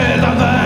rhythm